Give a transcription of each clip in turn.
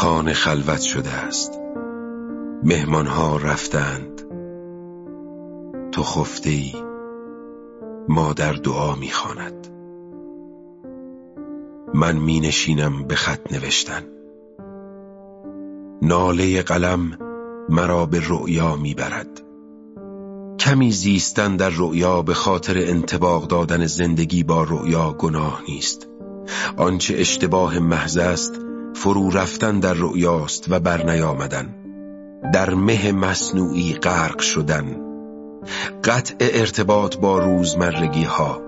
خانه خلوت شده است. مهمانها رفتند. تو خفته ای مادر دعا می‌خواند. من می نشینم به خط نوشتن. ناله قلم مرا به رؤیا می‌برد. کمی زیستن در رؤیا به خاطر انتباق دادن زندگی با رؤیا گناه نیست. آنچه اشتباه محض است فرو رفتن در رؤیاست و برنیامدن در مه مصنوعی غرق شدن. قطع ارتباط با روزمرگی ها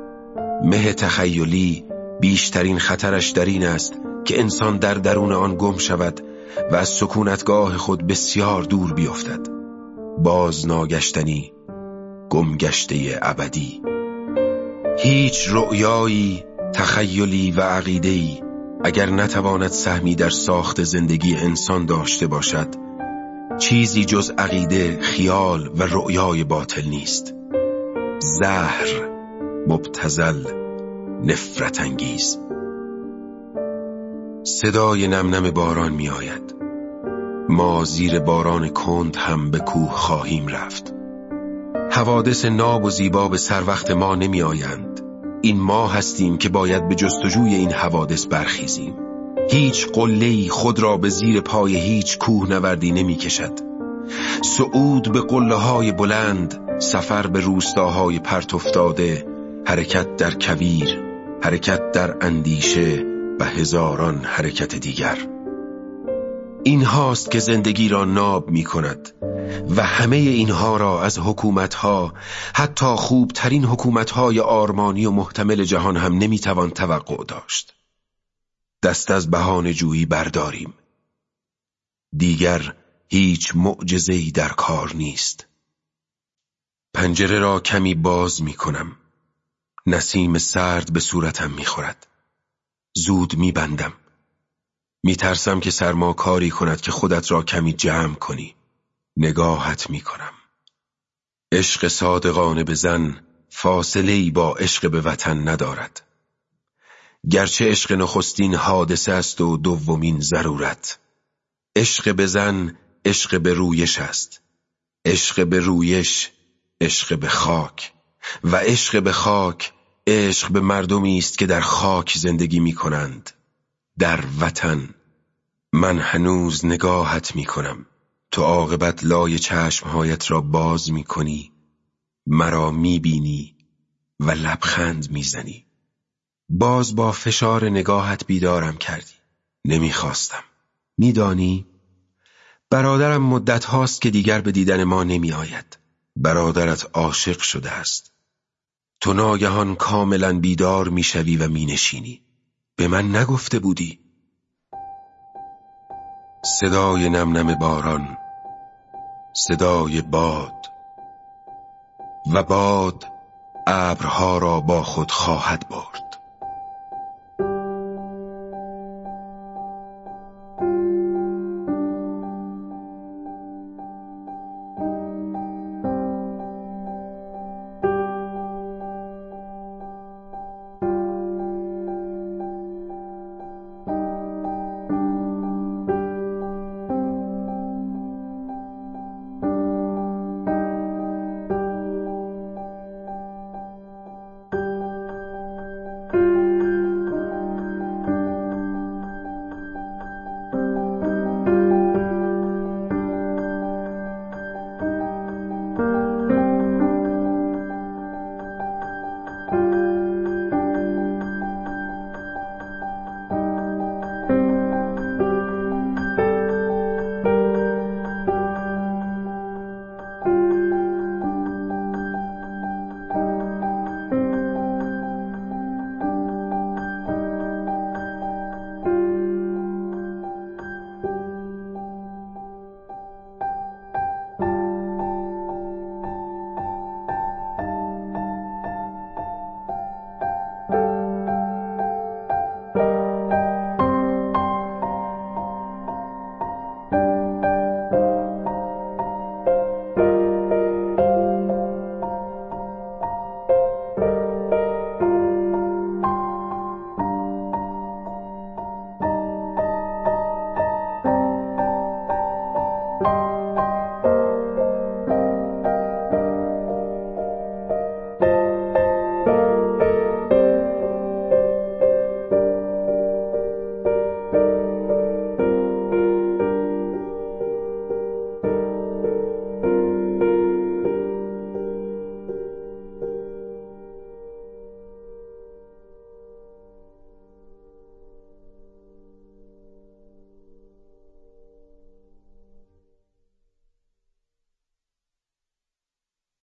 مه تخیلی بیشترین خطرش در این است که انسان در درون آن گم شود و از سکونتگاه خود بسیار دور بیفتد. باز ناگشتنی گمگشته ابدی. هیچ رؤیایی تخیلی و عقیدهی اگر نتواند سهمی در ساخت زندگی انسان داشته باشد چیزی جز عقیده خیال و رؤیای باطل نیست. زهر مبتزل نفرت انگیز. صدای نم باران می آید ما زیر باران کند هم به کوه خواهیم رفت. حوادث ناب و زیبا به سر وقت ما نمی آیند این ما هستیم که باید به جستجوی این حوادث برخیزیم. هیچ قلهی خود را به زیر پای هیچ کوه نوردی نمی کشد صعود به قله های بلند سفر به روستاهای پرت افتاده حرکت در کویر حرکت در اندیشه و هزاران حرکت دیگر. این هاست که زندگی را ناب می کند و همه اینها را از حکومتها حتی خوبترین حکومتهای آرمانی و محتمل جهان هم نمی‌توان توقع داشت. دست از بهان جویی برداریم. دیگر هیچ معجزه‌ای در کار نیست. پنجره را کمی باز می کنم نسیم سرد به صورتم می خورد زود می بندم می ترسم که سرما کاری کند که خودت را کمی جمع کنی. نگاهت می کنم عشق صادقانه به زن فاصله ای با عشق به وطن ندارد. گرچه عشق نخستین حادثه است و دومین ضرورت عشق به زن عشق به رویش است. عشق به رویش عشق به خاک و عشق به خاک عشق به مردمی است که در خاک زندگی می کنند در وطن من هنوز نگاهت می کنم تو عاقبت لای چشمهایت را باز می کنی مرا می بینی و لبخند می زنی باز با فشار نگاهت بیدارم کردی. نمی‌خواستم. میدانی؟ برادرم مدت هاست که دیگر به دیدن ما نمی آید برادرت عاشق شده است. تو ناگهان کاملا بیدار می‌شوی و مینشینی. به من نگفته بودی. صدای نم باران صدای باد و باد ابرها را با خود خواهد برد.